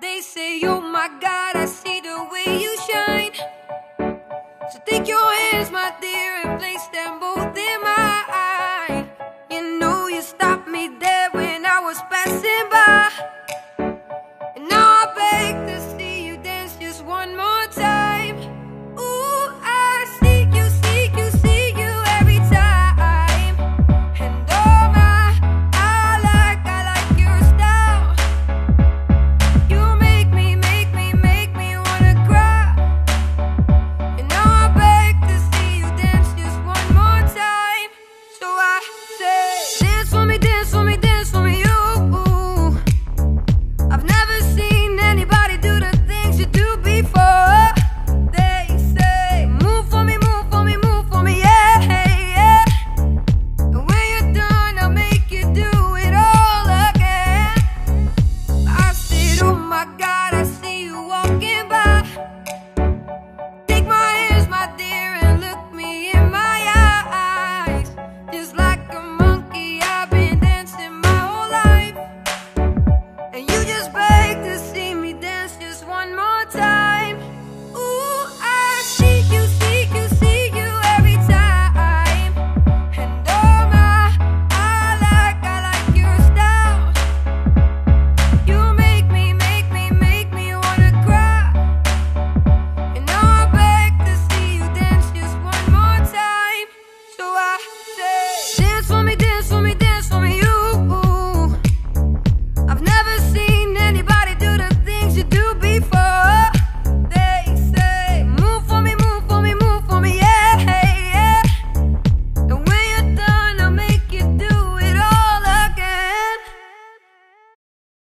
They say, oh my God, I see the way you shine. So take your hands, my dear, and place them I got.